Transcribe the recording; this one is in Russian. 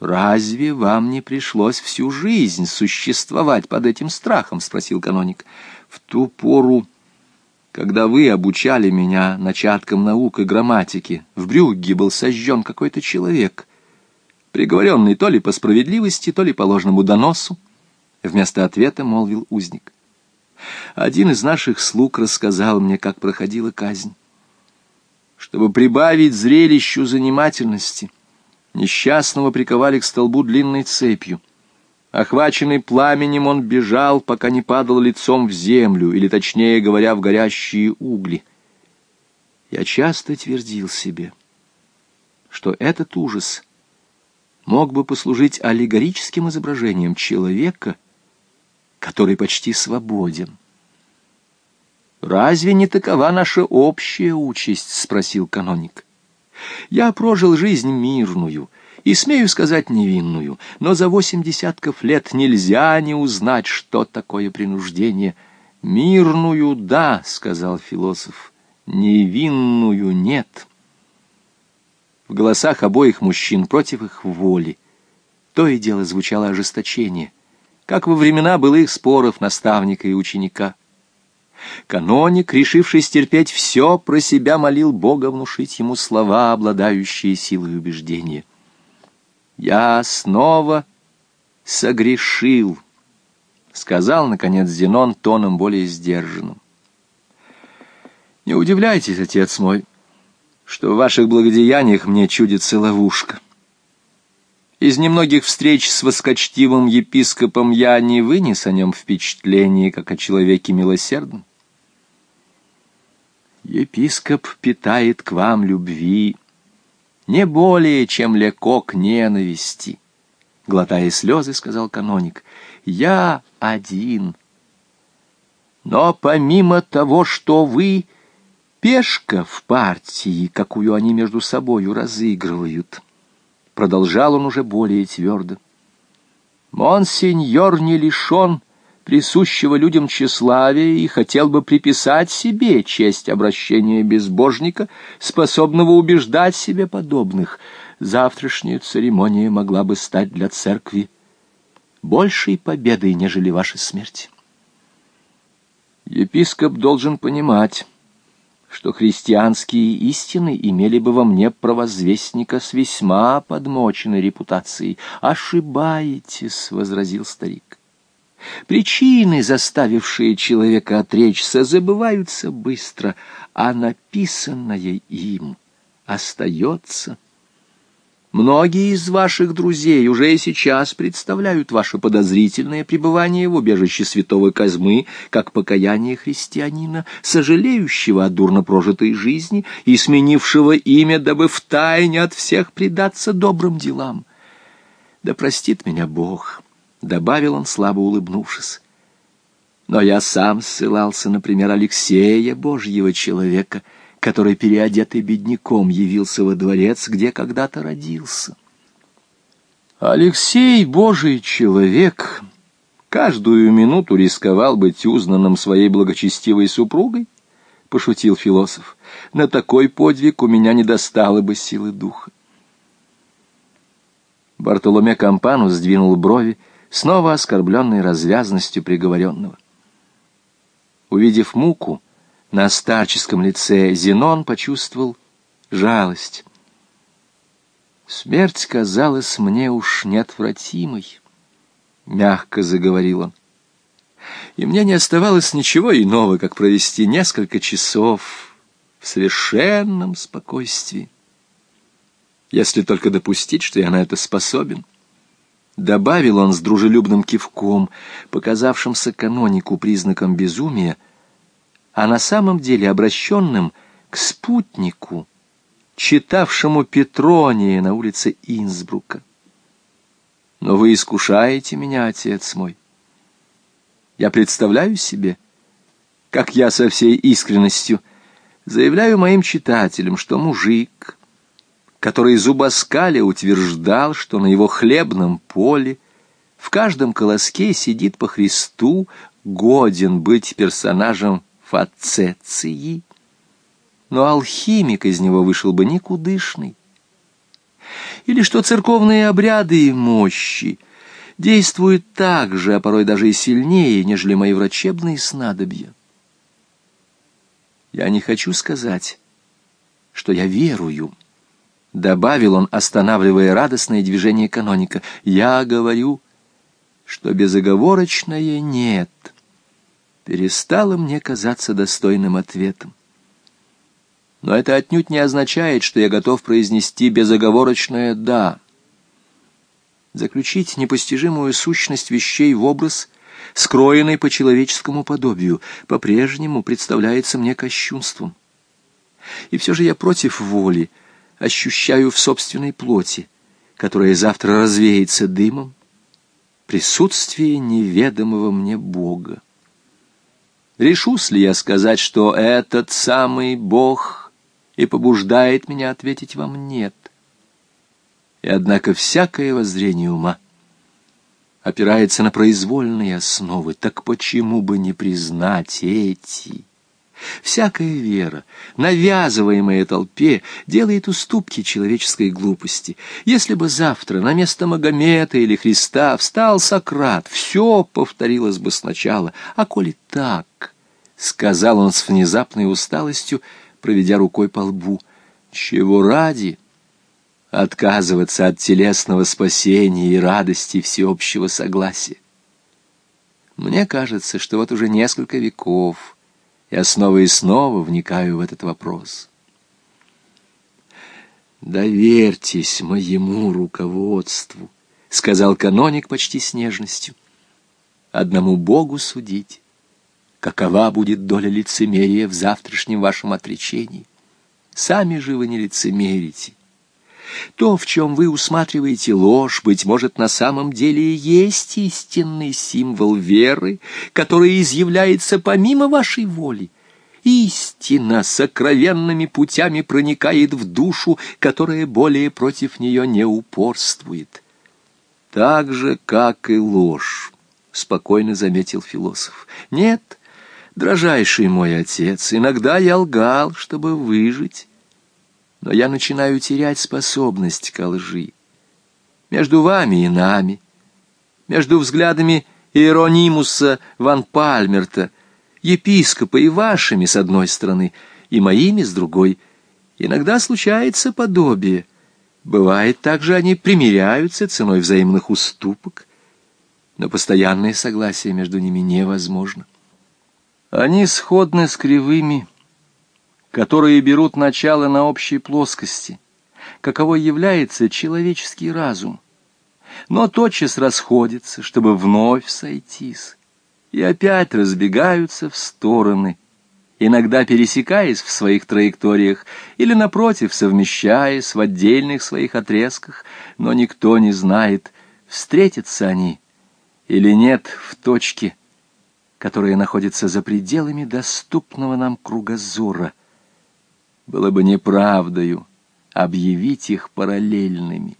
«Разве вам не пришлось всю жизнь существовать под этим страхом?» — спросил каноник. «В ту пору, когда вы обучали меня начаткам наук и грамматики, в Брюгге был сожжен какой-то человек, приговоренный то ли по справедливости, то ли по ложному доносу. Вместо ответа молвил узник. Один из наших слуг рассказал мне, как проходила казнь. Чтобы прибавить зрелищу занимательности — Несчастного приковали к столбу длинной цепью. Охваченный пламенем, он бежал, пока не падал лицом в землю, или, точнее говоря, в горящие угли. Я часто твердил себе, что этот ужас мог бы послужить аллегорическим изображением человека, который почти свободен. «Разве не такова наша общая участь?» — спросил каноник. Я прожил жизнь мирную и, смею сказать, невинную, но за восемь десятков лет нельзя не узнать, что такое принуждение. «Мирную — да», — сказал философ, — «невинную — нет». В голосах обоих мужчин против их воли то и дело звучало ожесточение, как во времена былых споров наставника и ученика. Каноник, решивший стерпеть все, про себя молил Бога внушить ему слова, обладающие силой убеждения. «Я снова согрешил», — сказал, наконец, Зенон тоном более сдержанным. «Не удивляйтесь, отец мой, что в ваших благодеяниях мне чудится ловушка». Из немногих встреч с воскочтивым епископом я не вынес о нем впечатление, как о человеке милосердном. Епископ питает к вам любви не более, чем леко к ненависти. Глотая слезы, сказал каноник, я один. Но помимо того, что вы пешка в партии, какую они между собою разыгрывают, продолжал он уже более твердо. Монсеньор не лишен присущего людям тщеславия и хотел бы приписать себе честь обращения безбожника, способного убеждать себе подобных. Завтрашняя церемония могла бы стать для церкви большей победой, нежели ваша смерть. Епископ должен понимать, что христианские истины имели бы во мне провозвестника с весьма подмоченной репутацией. «Ошибаетесь», — возразил старик. Причины, заставившие человека отречься, забываются быстро, а написанное им остается. Многие из ваших друзей уже и сейчас представляют ваше подозрительное пребывание в убежище святого Козьмы как покаяние христианина, сожалеющего о дурно прожитой жизни и сменившего имя, дабы втайне от всех предаться добрым делам. Да простит меня Бог!» — добавил он, слабо улыбнувшись. Но я сам ссылался, например, Алексея, божьего человека, который, переодетый бедняком, явился во дворец, где когда-то родился. Алексей, божий человек, каждую минуту рисковал быть узнанным своей благочестивой супругой, — пошутил философ. На такой подвиг у меня не достало бы силы духа. Бартоломе Кампану сдвинул брови, — снова оскорбленный развязностью приговоренного. Увидев муку на старческом лице, Зенон почувствовал жалость. «Смерть казалась мне уж неотвратимой», — мягко заговорил он. «И мне не оставалось ничего иного, как провести несколько часов в совершенном спокойствии, если только допустить, что я на это способен». Добавил он с дружелюбным кивком, показавшимся канонику признаком безумия, а на самом деле обращенным к спутнику, читавшему Петрония на улице Инсбрука. Но вы искушаете меня, отец мой. Я представляю себе, как я со всей искренностью заявляю моим читателям, что мужик, который зубоскаля утверждал, что на его хлебном поле в каждом колоске сидит по Христу, годен быть персонажем фацеции. Но алхимик из него вышел бы никудышный. или что церковные обряды и мощи действуют так же, а порой даже и сильнее, нежели мои врачебные снадобья. Я не хочу сказать, что я верую, — добавил он, останавливая радостное движение каноника. Я говорю, что безоговорочное «нет» перестало мне казаться достойным ответом. Но это отнюдь не означает, что я готов произнести безоговорочное «да». Заключить непостижимую сущность вещей в образ, скроенный по человеческому подобию, по-прежнему представляется мне кощунством. И все же я против воли, ощущаю в собственной плоти, которая завтра развеется дымом, присутствие неведомого мне Бога. Решусь ли я сказать, что этот самый Бог и побуждает меня ответить вам «нет»? И однако всякое воззрение ума опирается на произвольные основы, так почему бы не признать эти Всякая вера, навязываемая толпе, делает уступки человеческой глупости. Если бы завтра на место Магомета или Христа встал Сократ, все повторилось бы сначала. А коли так, — сказал он с внезапной усталостью, проведя рукой по лбу, — чего ради отказываться от телесного спасения и радости всеобщего согласия? Мне кажется, что вот уже несколько веков я снова и снова вникаю в этот вопрос. «Доверьтесь моему руководству», — сказал каноник почти с нежностью. «Одному Богу судить, какова будет доля лицемерия в завтрашнем вашем отречении. Сами же вы не лицемерите, то, в чем вы усматриваете ложь, быть может, на самом деле есть истинный символ веры, который изъявляется помимо вашей воли. Истина сокровенными путями проникает в душу, которая более против нее не упорствует. Так же, как и ложь, — спокойно заметил философ. Нет, дрожайший мой отец, иногда я лгал, чтобы выжить но я начинаю терять способность к лжи. Между вами и нами, между взглядами Иеронимуса Ван Пальмерта, епископа и вашими с одной стороны, и моими с другой, иногда случается подобие. Бывает также они примиряются ценой взаимных уступок, но постоянное согласие между ними невозможно. Они сходны с кривыми, которые берут начало на общей плоскости, каковой является человеческий разум, но тотчас расходятся, чтобы вновь сойтись, и опять разбегаются в стороны, иногда пересекаясь в своих траекториях или, напротив, совмещаясь в отдельных своих отрезках, но никто не знает, встретятся они или нет в точке, которая находится за пределами доступного нам кругозора — было бы неправдою объявить их параллельными.